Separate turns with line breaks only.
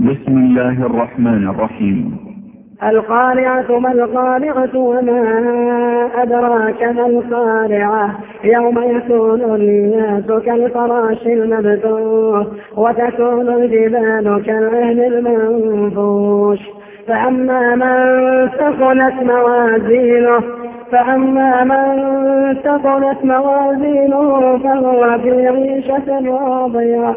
بسم الله الرحمن الرحيم.
القارعة ما القارعة وما أدراك ما القارعة؟ يوم يكون الناس كالفراش المبثوث وتكون الجبال كالعهن المنفوش. فأما من ثقلت موازينه فأما من ثقلت موازينه فهو في عيشة راضية